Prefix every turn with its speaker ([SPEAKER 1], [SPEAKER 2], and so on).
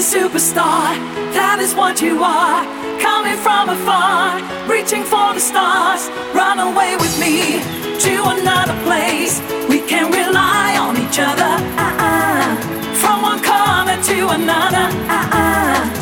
[SPEAKER 1] Rising superstar, that is what you are. Coming from afar, reaching for the stars. Run away with me to another place. We can rely on each other. Uh-uh. From one corner to another. Uh-uh.